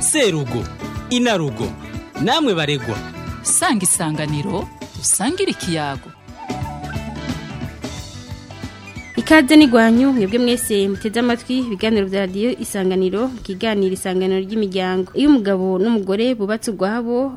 serugo inarugo namwe baregwa sanga isanganiro dusangire ikiyago ikaze n'igwanyu mwebwe mwese muteze amatwi ibiganiro bya radiyo isanganiro bwiganira isanganiro ry'imiryango iyo umugabo n'umugore bubatse urwabo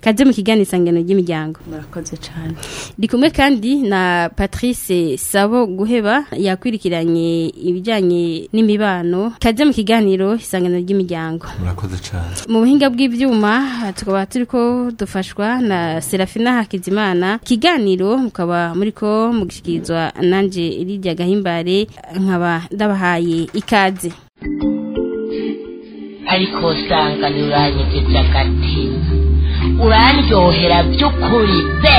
kaze mu kiganiro isangano ry'imiryango murakoze cyane rikumwe kandi na Patrice Sabo guheba yakurikiranye ibijyanye n'imibano kaze mu kiganiro isangano ry'imiryango murakoze cyane mu buhinga bw'ibyuma tukaba turi ko dufashwa na Serafina Hakizimana kiganiro mukaba muri ko mugishikirizwa nanje Lydia Gahimbare nkaba ndabahaye ikaze ariko usanga ntiuranyigirira agatima uranryohera by'ukuri be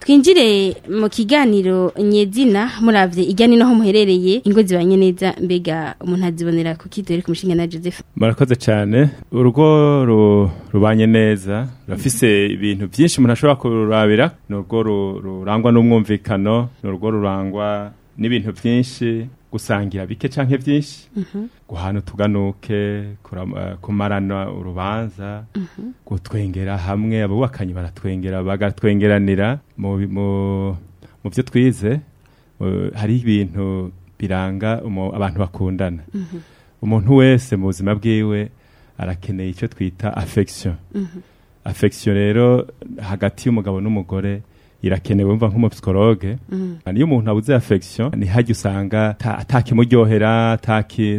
twinjire mu kiganiro nyezina murabye ijyanye n'aho muherereye ingo zibanye neza mbega umuntu azibonera ku kitore ku mushinga na joseph murakoze cyane urugo rubanye neza rurafise ibintu byinshi umuntu ashobora kururabira ni urugo rurangwa n'umwumvikano ni urugo rurangwa n'ibintu byinshi gusangira bike canke byinshi mhm. guhana tuganuke kumarana urubanza mhm. gutwengera hamwe abubakanyi baratwengera bagatwengeranira mu byo twize hari ibintu biranga abantu bakundana mhm. umuntu wese mu buzima bwiwe arakeneye icyo twita affection affection rero hagati y'umugabo n'umugore irakenewe mva nk'umupsikologe mm. iyo umuntu abuze affection ni hajya usanga atakimuryohera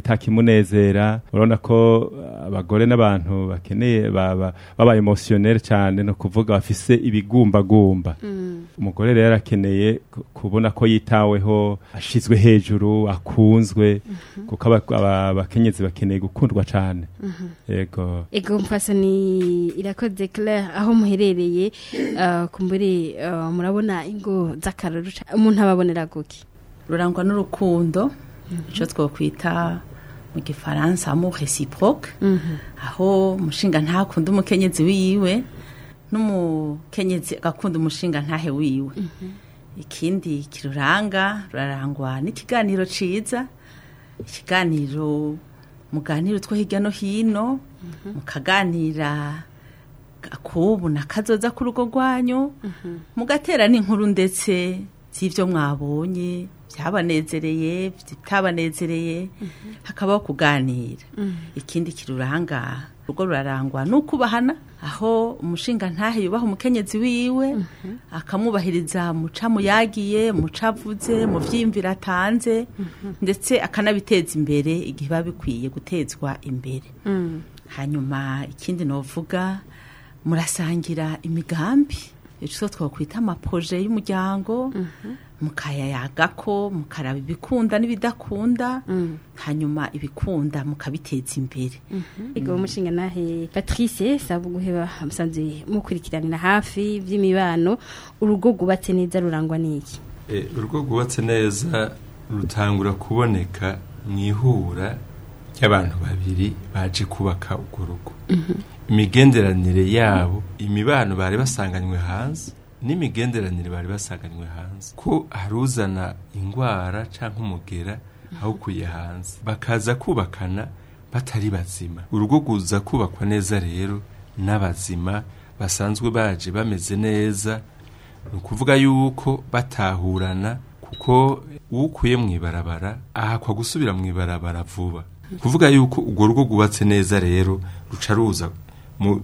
takimunezera urabona ko abagore n'abantu bakeneye baba baba cyane no kuvuga bafise ibigumbagumba mm. umugore rero akeneye kubona ko yitaweho ashizwe hejuru akunzwe mm-hmm. kuko abakenyezi bakeneye gukundwa cyane mm-hmm. yego ego mfasoni irakoze claire aho muherereye uh, kumbure uh, murabona ingo z'akarorusha umuntu ababonera guke rurangwa n'urukundo mhm. icyo twakwita mu gifaransa mu resiproke mhm. aho umushinga ntakunda umukenyezi wiwe n'umukenyezi agakunda umushinga ntahe wiwe mhm. ikindi kiruranga rurarangwa n'ikiganiro cyiza ikiganiro muganiro two hirya no hino mukaganira akubu nakazoza ku rugo rwanyu mhm. mugatera n'inkuru ndetse z'ibyo mwabonye byabanezereye bitabanezereye mhm. hakabaho kuganira mhm. ikindi kiruranga urugo rurarangwa n'ukubahana aho umushinga ntahe yubaha umukenyezi wiwe akamwubahiriza mucamu yagiye mucavuze mu byiyumviro atanze ndetse akanabiteza imbere igihe biba bikwiye gutezwa imbere mm. hanyuma ikindi navuga murasangira imigambi icyo twakwita amapoje y'umuryango mhm. mukayayaga ko mukaraba ibikunda n'ibidakunda mm. hanyuma ibikunda mukabiteza imbere mhm. mm. ego umushinga nahe patrice guheba musanze mukurikiranira hafi by'imibano urugo rwubatse neza rurangwa n'iki eh, urugo rwubatse neza rutangura kuboneka mu ihura ry'abantu babiri baje kubaka urwo rugo mhm. imigenderanire yabo imibano bari basanganywe hanze n'imigenderanire bari basanganywe hanze ko hari uzana indwara cyangwa umugera awukuye hanze bakaza kubakana batari bazima urugo kuza kubakwa neza rero n'abazima basanzwe baje bameze neza ni ukuvuga yuko batahurana kuko ukuye mu ibarabara ahakwa gusubira mu ibarabara vuba kuvuga yuko urwo rugo rwubatse neza rero ruca ruza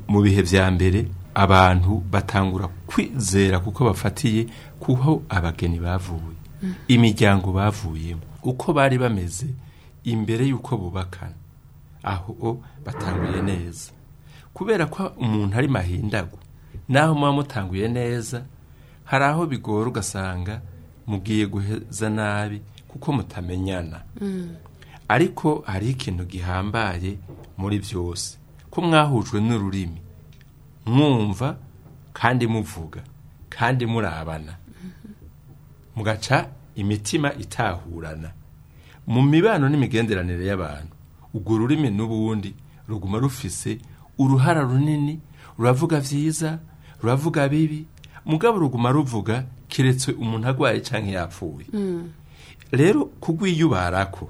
mu bihe bya mbere abantu batangura kwizera kuko bafatiye kuho abageni bavuye mm. imiryango bavuyemo uko bari bameze imbere y'uko bubakana aho batanguye neza kubera ko umuntu ari mahindago naho muba mutanguye neza hari aho bigora ugasanga mugiye guheza nabi kuko mutamenyana mm. ariko hari ikintu gihambaye muri byose ko mwahujwe n'ururimi mwumva kandi muvuga kandi murabana mugaca imitima itahurana mu mibano n'imigenderanire y'abantu ubwo rurimi n'ubundi ruguma rufise uruhara runini ruravuga byiza ruravuga bibi mugabo ruguma ruvuga keretse umuntu arwaye cyangwa yapfuye mm. rero kugwiyubarako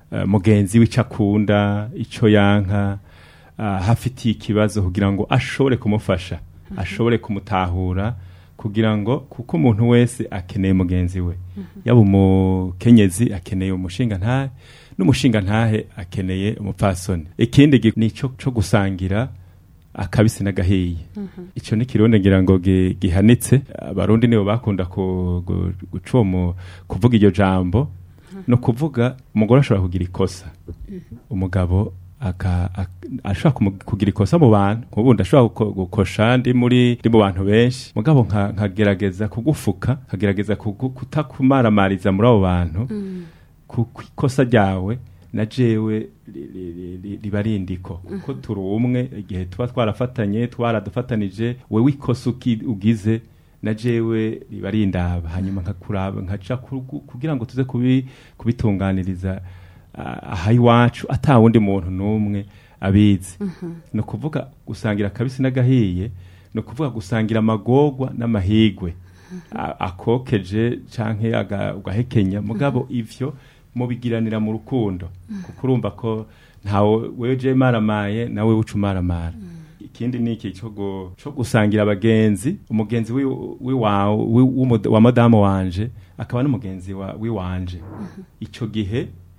eh, mugenzi w'icyo akunda icyo yanka eh, hafitiye ikibazo kugira ngo ashobore kumufasha mm-hmm. ashobore kumutahura kugira ngo kuko umuntu wese akeneye mugenzi we yaba umukenyezi akeneye umushinga ntahe n'umushinga ntahe akeneye umupfasoni ikindi ni cyo gusangira akabisi n'agahiye icyo ni ikirundi ngira ngo gihanitse abarundi nibo bakunda kuvuga iryo jambo ni ukuvuga umugore ashobora kugira ikosa mhm. umugabo aka ashobora kugira ikosa mu bantu nk'ubundi ashobora gukosha ndi muri ndi mu bantu benshi mugabo nkagerageza kugufuka nkagerageza kutakumaramariza muri abo bantu mm. ku ikosa ryawe na jewe riba rindiko kuko mm. turi umwe igihe tuba twarafatanye twaradufatanije wewe ikosa ugize na jewe riba rindaba hanyuma nkakuraba nkaca kugira ngo tuze kubitunganiriza Ah, aha iwacu atawundi muntu n'umwe abizi mhm. ni ukuvuga gusangira akabisi n'agahiye ni ukuvuga gusangira amagogwa n'amahigwe mhm. akokeje cyangwa agahekenya mhm. mugabo ibyo mubigiranira mu rukundo kuko urumva ko ntawe weje maramaye nawe ucumaramara ikindi ni iki cyo gusangira abagenzi umugenzi wa madamu wanje akaba n'umugenzi w'iwanje icyo gihe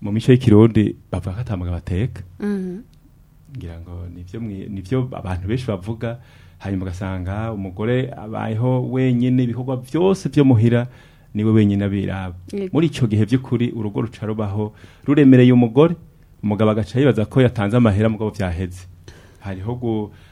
mu mico y'ikirundi bavuga ko atamugabo ateka mm-hmm. ngira ngo nivyo abantu benshi bavuga hanyuma ugasanga umugore abayeho wenyine ibikorwa byose byo muhira niwe wenyine abiraba muri ico gihe by'ukuri urugo ruca rubaho ruremereye umugore umugabo agaca yibaza ko yatanze amahera mugabo byaheze hariho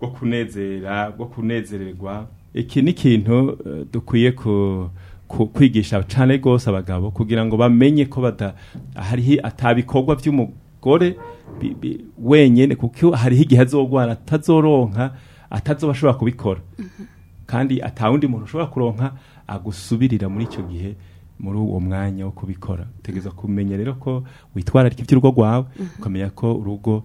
kunezera bwo kunezererwa iki ni ikintu e, dukwiye kwigisha cyane rwose abagabo kugira ngo bamenye ko hariho atabikorwa by'umugore umugore wenyine kuko hariho igihe azogwara atazoronka atazoba bashobora kubikora mm-hmm. kandi atawundi muntu ushobora kuronka agusubirira muri icyo gihe muri uwo mwanya wo kubikora utegereza kumenya rero ko witwararika iby'urugo rwawe mm-hmm. ukamenya ko urugo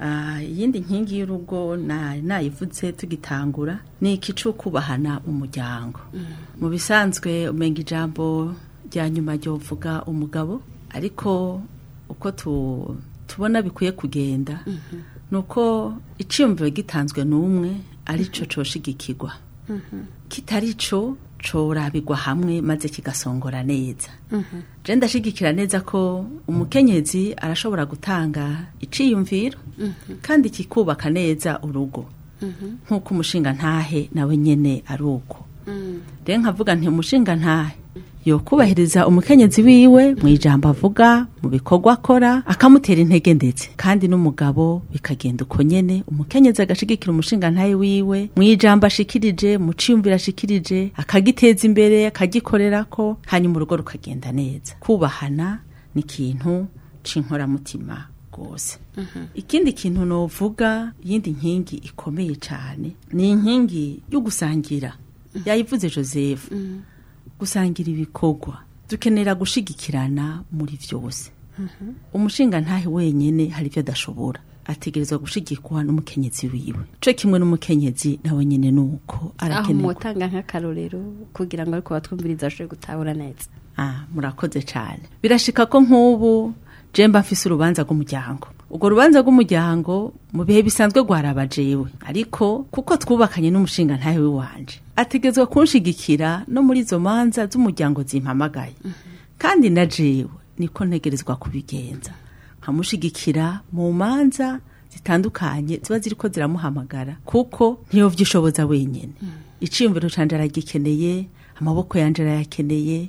ah, iyindi nkingi y'urugo nayivutse tugitangura ni ikicu cyo kubahana umuryango mm. mu bisanzwe umenya ijambo rya nyuma ryo umugabo ariko uko tubona bikwiye kugenda mhm. ni uko icyiyumviro gitanzwe n'umwe ari cyo mhm. coshigikirwa mhm. kitari cyo corabigwa hamwe maze kigasongora neza je ndashigikira neza ko umukenyezi arashobora gutanga iciyumviro kandi kikubaka neza urugo nk'uko umushinga ntahe nawe nyene ari uko mm. rero nkavuga nti umushinga ntahe mm. yo kubahiriza umukenyezi wiwe mu ijambo avuga mu bikorwa akora akamutera intege ndetse kandi n'umugabo bikagenda uko nyene umukenyezi agashigikira umushinga ntaye wiwe mu ijambo ashikirije mu cyumvira ashikirije akagiteza imbere akagikorerako hanyuma urugo rukagenda neza kubahana ni ikintu c'inkoramutima rwose mhm. ikindi kintu novuga iyindi nkingi ikomeye cyane ni inkingi yo gusangira mhm. yayivuze joseph mhm. gusangira ibikorwa dukenera gushigikirana muri byose mm-hmm. umushinga ntahe wenyine hari ibyo adashobora ategerezwa gushigikwa n'umukenyezi wiwe cyo kimwe n'umukenyezi nawe nyine ni uko arakenerwa aho umutanga nk'akarorero kugira ngo ariko batwumviriza ashobore gutabura neza ah, murakoze cyane birashika ko nk'ubu jemba mfise urubanza rw'umuryango ubwo rubanza rw'umuryango mu bihe bisanzwe rwaraba jewe ariko kuko twubakanye n'umushinga ntawe w'iwanje ategezwa kunshigikira no muri izo manza z'umuryango zimpamagaye kandi na jewe niko ntegerezwa kubigenza nkamushigikira mu manza zitandukanye ziba ziri ko ziramuhamagara kuko ntiyobyishoboza wenyine iciyumviro canje aragikeneye amaboko yanje arayakeneye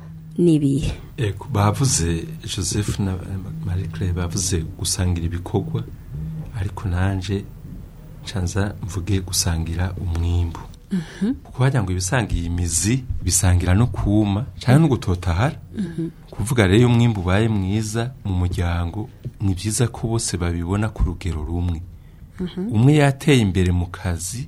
n'ibihe bavuze joseph na marie claire bavuze gusangira ibikorwa ariko nanjye ncanza mvuge gusangira umwimbu mhm. kuko wagira ngo ibisangiye mizi bisangira no kuma cyane no gutotahara mhm. kuvuga rero iyo umwimbu ubaye mwiza mu muryango ni byiza ko bose babibona ku rugero rumwe mhm. umwe yateye imbere mu kazi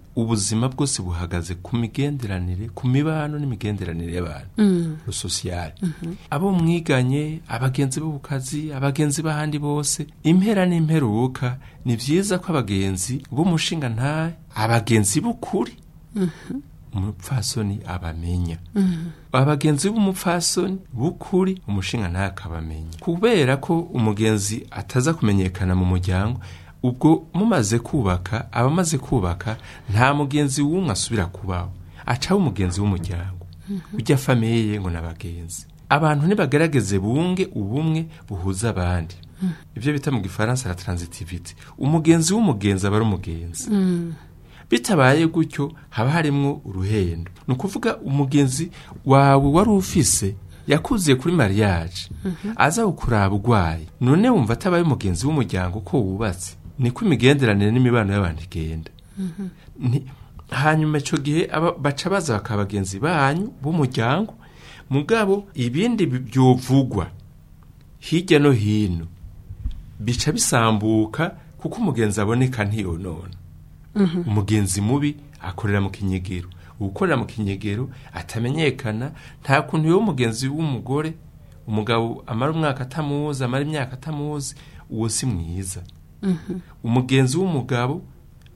ubuzima bwose buhagaze ku migenderanire ku mibano n'imigenderanire y'abantu mm. sosiyale abo mwiganye abagenzi bo ku kazi abagenzi b'ahandi bose impera n'imperuka ni byiza ko abagenzi b'umushinga nta abagenzi b'ukuri umupfasoni abamenya abagenzi b'umupfasoni b'ukuri umushinga ntakabamenya kubera ko umugenzi ataza kumenyekana mu muryango ubwo mumaze kubaka abamaze kubaka nta mugenzi w'umwe asubira kubaho acaho umugenzi w'umuryango mhm. ujya famiye ye ngo n'abagenzi abantu ntibagaragaze bunge ubumwe buhuza abandi mm. ibyo bita mu gifaransa na taransitiviti umugenzi w'umugenzi aba ari umugenzi mm. bitabaye gutyo haba harimo uruhendo ni ukuvuga umugenzi wawe wari ufise yakuzuye kuri mariage mhm. aza kukuraba urwaye none wumva atabaye umugenzi w'umuryango uko wubatse niko imigenderanire n'imibano y'abantu igenda mhm. hanyuma icyo gihe baca baza bakaba bagenzi banyu b'umuryango mugabo ibindi byovugwa hirya no hino bica bisambuka kuko umugenzi aboneka ntiyonona mhm. umugenzi mubi akorera mu kinyegero ukorera mu kinyegero atamenyekana nta kuntu iyo mugenzi w'umugore umugabo amara umwaka atamuzi amara imyaka atamuzi uwo si mwiza Mm-hmm. umugenzi w'umugabo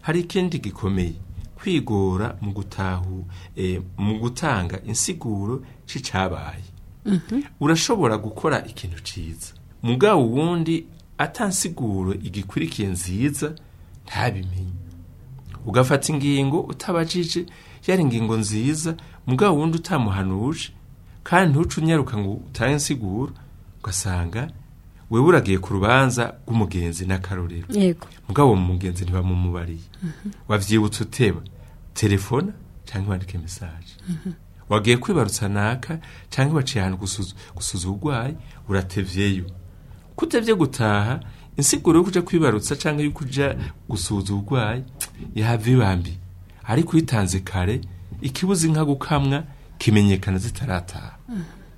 hari ikindi gikomeye kwigora mu gutahu eh, mu gutanga insiguro cy'icyabaye mm-hmm. urashobora gukora ikintu cyiza mugabo ubundi atansiguro igikurikiye nziza ntabimenye ugafata ingingo utabajije yari ingingo nziza mugabo ubundi utamuhanuje kandi ntuce unyaruka ngo utange insiguro ugasanga wewe uragiye ku rubanza rw'umugenzi n'akarorero mugabo mugenzi ntibamumubariye mhm. wabyibutse uteba telefona cyangwa wandike mesaje mhm. wagiye kwibarutsa naka cyangwa waciye ahantu gusuza uburwayi uratevyeyo kutevye gutaha insiguro yo kujya kwibarutsa cyangwa yo kuja gusuza uburwayi yahava ibambi ariko uyitanze kare ikibuze inka gukamwa kimenyekana zitarataha mhm.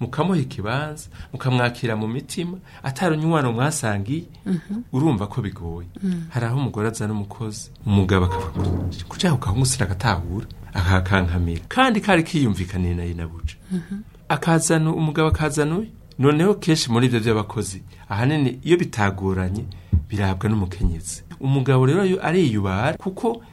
mukamuha ikibanza mukamwakira mu mitima atari umwana mwasangiye urumva ko bigoye hari aho umugore azana umukozi umugabo akavuga ku cyangwa ukamusira agatahura akakankamira kandi kari kiyumvikaniye na buce akazana umugabo akazana uyu noneho kenshi muri ibyo by'abakozi ahanini iyo bitaguranye birahabwa n'umukenyezi umugabo rero ariyubara kuko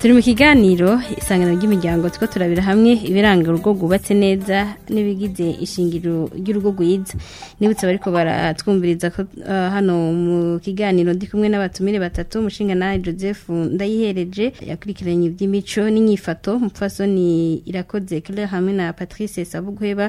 turi mu kiganiro isangano ry'imiryango two turabira hamwe ibiranga urugo rwubatse neza n'ibigize ishingiro ry'urugo rwiza nibutse bariko baratwumviriza ko ah, hano mu kiganiro ndi kumwe n'abatumire batatu umushinganari joseph ndayihereje yakurikiranye iby'imico n'inyifato ni irakoze claire hamwe na patrice sabuguheba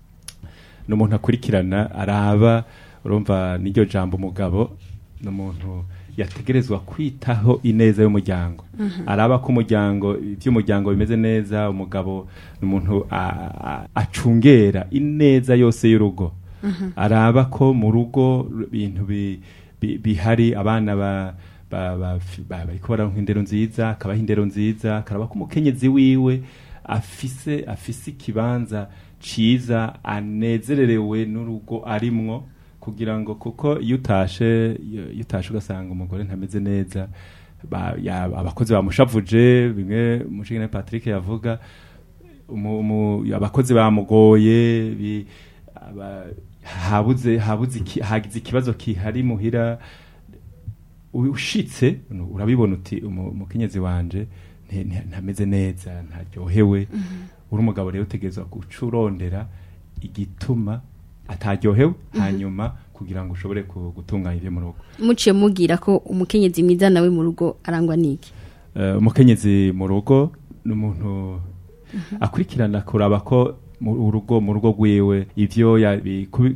ni umuntu akurikirana araba urumva n'iryo jambo umugabo ni umuntu yategerezwa kwitaho ineza y'umuryango araba ko umuryango iby'umuryango bimeze neza umugabo ni umuntu acungera ineza yose y'urugo araba ko mu rugo ibintu bihari abana ba bariko bararonka indero nziza akabaha indero nziza karaba ko umukenyezi wiwe afise afise ikibanza ciza anezererewe n'urugo arimwo kugira ngo kuko iyo utashe iyo utashe ugasanga umugore ntameze neza abakozi bamushavuje bimwe mushingane Patrick yavuga abakozi bamugoye habuze habuze hagize ikibazo kihari muhira ushitse urabibona uti umukenyezi wanje ntameze neza ntaryohewe mm-hmm. uri umugabo rero utegerezwa gucurondera igituma ataryohewe mm-hmm. hanyuma kugira ngo ushobore gutunganya ibyo mu rugo muciye mubwira ko umukenyezi mwiza nawe mu rugo arangwa n'iki eh, umukenyezi mu rugo ni umuntu mm-hmm. akurikirana kuraba ko urugo mu rugo rwiwe ivyo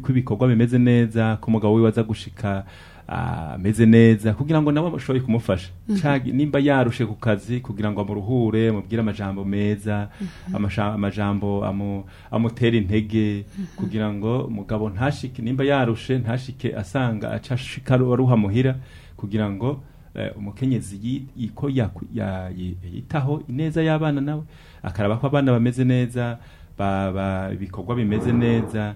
kubikorwa bimeze neza ku umugabo wiwe aza gushika ameze neza kugira ngo nabo bashoboye kumufasha mhm. nimba yarushe ku kazi kugira ngo amuruhure amubwire amajambo meza mhm. amajambo amutera intege mhm. kugira ngo umugabo ntashike nimba yarushe ntashike asanga acashika aruha muhira kugira ngo e, umukenyezi ko yitaho ineza y'abana nawe akaraba ko abana bameze neza ibikorwa bimeze neza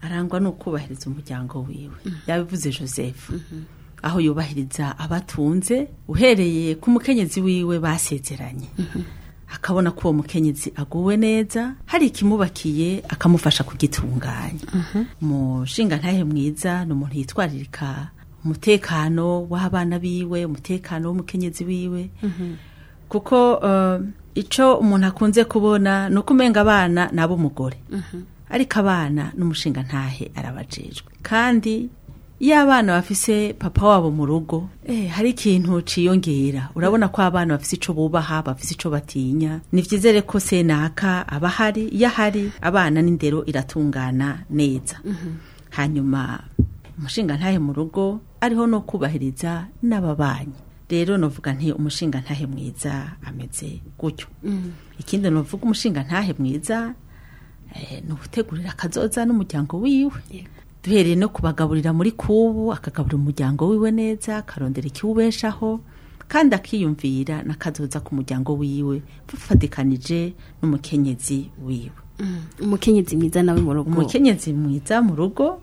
arangwa ni ukubahiriza umuryango wiwe mhm. yabivuze joseph mhm. aho yubahiriza abatunze uhereye ku mukenyezi wiwe basezeranye akabona ko uwo mukenyezi aguwe neza hari ikimubakiye akamufasha kugitunganya mhm. umushinga ntahe mwiza ni umuntu yitwaririka umutekano w'abana biwe umutekano w'umukenyezi wiwe mhm. kuko uh, icyo umuntu akunze kubona ni uko umenga abana ni ab'umugore mhm. ariko abana n'umushinga ntahe arabajejwe kandi iyo abana bafise papa wabo mu rugo eh, hari ikintu ciyongera urabona ko abana bafise icyo bubaha bafise icyo batinya ni ko senaka abahari yahari abana n'indero iratungana neza mhm. hanyuma umushinga ntahe mu rugo ariho no kubahiriza n'ababanyi rero navuga nti umushinga ntahe mwiza ameze gutyo mhm. ikindi navuga umushinga ntahe mwiza eh, ni ugutegurira akazoza n'umuryango wiwe duhereye no kubagaburira muri kubu akagaburira umuryango wiwe neza akarondera ikiwubeshaho kandi akiyumvira n'akazoza ku muryango wiwe bafatikanije n'umukenyezi wiwe mm. umukenyezi mwiza nawe mu rugo umukenyezi mwiza mu rugo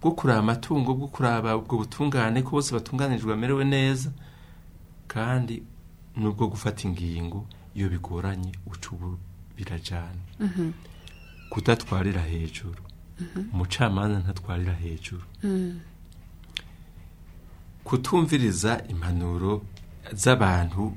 bwo kuraba amatungo bwo kuraba ubwo butungane ko bose batunganijwe bamerewe neza kandi n'ubwo gufata ingingo iyo bigoranye uca ubu birajyana mhm. kutatwarira hejuru umucamanza ntatwarira hejuru mm. kutumviriza impanuro z'abantu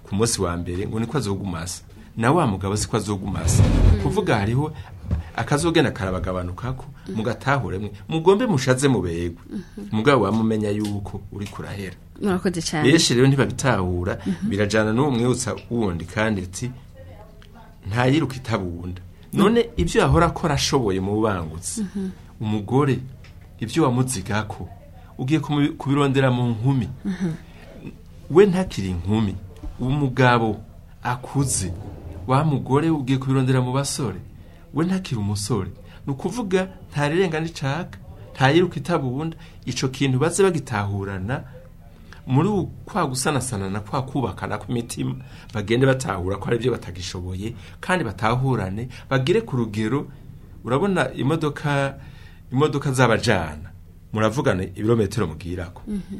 ku munsi wa mbere ngo niko azoguma na wa mugabo ko azogumasa kuvuga hariho akazogenda karabagabanuka ko mugatahure mwe mugombe mushaze mubegwe mugabo wamumenya yuko uri kurahera murakoze cyane benshi rero ntibabitahura birajana n'uwo mwibutsa wundi kandi ati ntayiruka itabunda none ibyo yahora akora ashoboye mu bubangutse umugore ibyo wamuzigako ugiye kubirondera mu nkumi we ntakiri inkumi umugabo akuze wa mugore ugiye kubirondera mu basore we ntakiri umusore ni ukuvuga ntarirengane icaka ntayiruka itabunda icyo kintu baze bagitahurana muri kwa gusanasanana kwa kubakana ku mitima bagende batahura ko ari byo batagishoboye kandi batahurane bagire ku rugero urabona imodoka imodoka z'abajana muravugana ibirometero mubwirako mhm.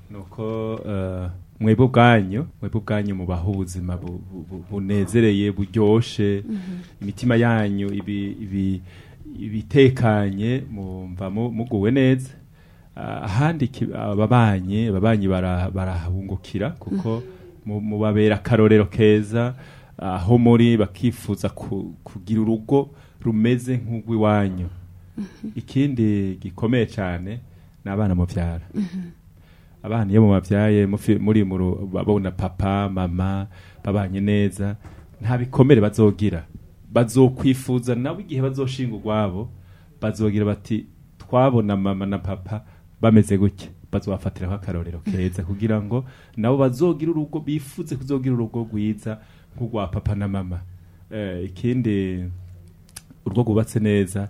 ni uko eh, mwebwe ubwanyu mwebwe ubwanyu mubaho ubuzima bunezereye buryoshe mhm. imitima yanyu ibitekanye mumva muguwe neza ahandi ababanyi ababanyi barahungukira kuko mhm. mubabera akarorero keza aho muri bakifuza kugira urugo rumeze nk'urw'iwanyu mhm. ikindi gikomeye cyane ni abana mubyara abana iyo mubabyaye muri babona papa mama babanye neza nta bikomere bazogira bazokwifuza nawe igihe bazoshinga urwabo bazogira bati twabona mama na papa bameze gutya bazobafatiraho akarorero keza kugira ngo nabo bazogira urugo bifuze kuzogira urugo rwiza nk'urwa papa na mama eh, ikindi urwo rwubatse neza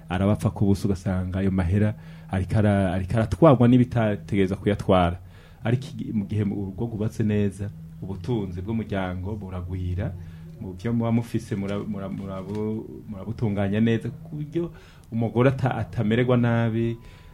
arabapfa ku buso ugasanga ayo mahera ariko aratwarwa n'ibitategereza kuyatwara ariko mu gihe urugo rwubatse neza ubutunzi bw'umuryango buragwira mu byo muba mufise murabutunganya neza ku buryo umugore atamererwa nabi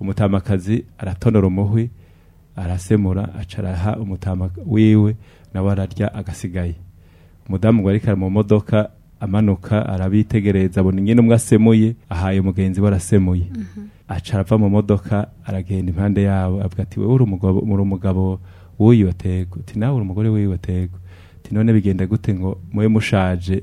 umutamakazi aratonora umuhwi arasemura acaraha umutama wiwe nawe ararya agasigaye umudamu ngo ariko mu modoka amanuka arabitegereza abona nyine umwe asemuye ahaye umugenzi we arasemuye mhm. aca arava mu modoka aragenda impande yabo avuga ati wowe uri umugabo w'uyu tego uti nawe uri umugore w'iyo tego none bigenda gute ngo mube mushaje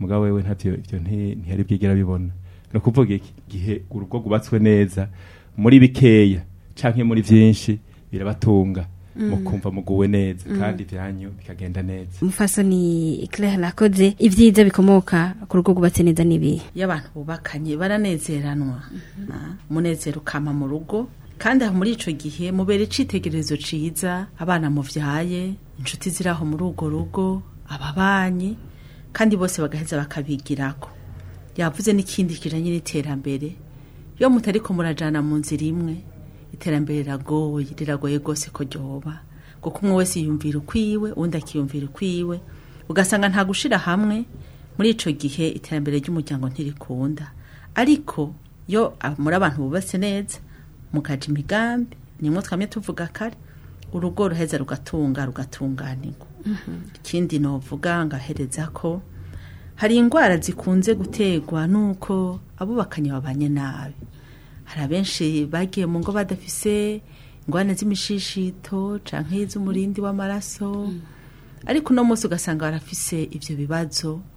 mugabo wewe ntavyo ivyo ntiyari bwigera bibona kuvuga iki gihe urugo gubatswe neza muri bikeya cyangwa muri byinshi birabatunga mm. mukumva muguwe neza mm. kandi ibyanyu bikagenda neza mufaso ni claire rakodze ibyiza bikomoka ku rugo rwubatse neza n'ibihe iyo bubakanye baranezeranwa mm-hmm. ah, munezero kama mu rugo kandi muri icyo gihe mubere icitegererezo cyiza abana mubyaye inshuti ziraho muri urwo rugo ababanyi kandi bose bagaheza bakabigirako yavuze n'ikindi kijyanye n'iterambere iyo mutari ko mu nzira imwe iterambere riragoye riragoye rwose ko ryoba kuko umwe wese yiyumvira ukwiwe undi akiyumvira ukwiwe ugasanga nta gushyira hamwe muri icyo gihe iterambere ry'umuryango ntirikunda ariko iyo ah, muri abantu bubatse neza mukajya imigambi nimwe twamye tuvuga kare urugo ruheza rugatunga rugatunganirwa mhm. ikindi navuga ngahereza ko hari indwara zikunze guterwa n'uko abubakanye babanye nabi hari abenshi bagiye mu ngo badafise ingorane z'imishishito cyangwa iz'umurindi w'amaraso mm. ariko uno munsi ugasanga barafise ibyo bibazo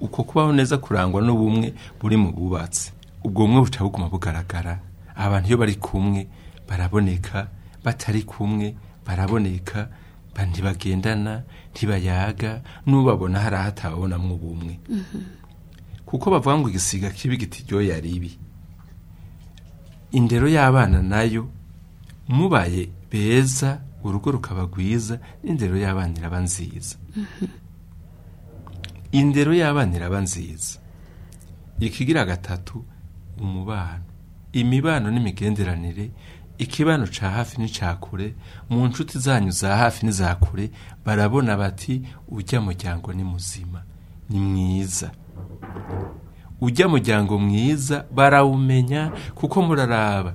uko kubaho neza kurangwa n'ubumwe buri mu bubatsi ubwo bumwe buca buguma bugaragara abantu iyo bari kumwe baraboneka batari kumwe baraboneka ntibagendana ntibayaga n'ubabona hari ahatababonamo ubumwe mm-hmm. kuko bavuga ngo igisiga kibi kitiryoheye ari ibi indero y'abana nayo mubaye beza urugo rukaba rwiza n'indero y'abana iraba nziza mm-hmm. indero y'abana iraba nziza ikigira gatatu umubano imibano n'imigenderanire ikibano cya hafi n'icya kure mu nshuti zanyu za hafi n'iza kure barabona bati ujya muryango ni muzima ni mwiza ujya muryango mwiza barawumenya kuko muraraba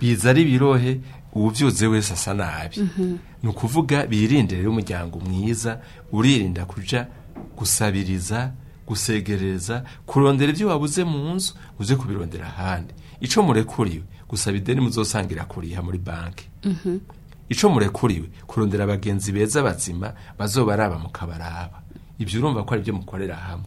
biza ari ibirohe uwubyuze wese asa nabi mhm. ni ukuvuga birinde rero umuryango mwiza uririnda kujya gusabiriza gusegereza kurondera ibyo wabuze mu nzu uze kubirondera ahandi icyo murekuriwe gusaba ideni muzosangira kuriya muri banki mhm. icyo murekuriwe kurondera abagenzi beza bazima bazobaraba mukabaraba ibyo urumva ko ari byo mukorera hamwe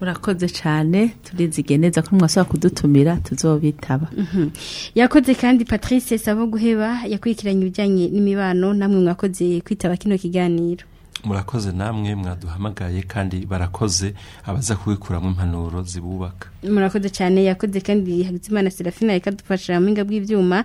murakoze cyane turizigeneza ko mwasaba kudutumira tuzobitaba mhm. yakoze kandi patrice sabo guheba yakurikiranye ibijyanye n'imibano namwe mwakoze kwitaba kino kiganiro murakoze namwe mwaduhamagaye kandi barakoze abaza kubikuramo impanuro zibubaka murakoze cyane yakoze kandi hagizimana serafina ikadufasha mu bw'ibyuma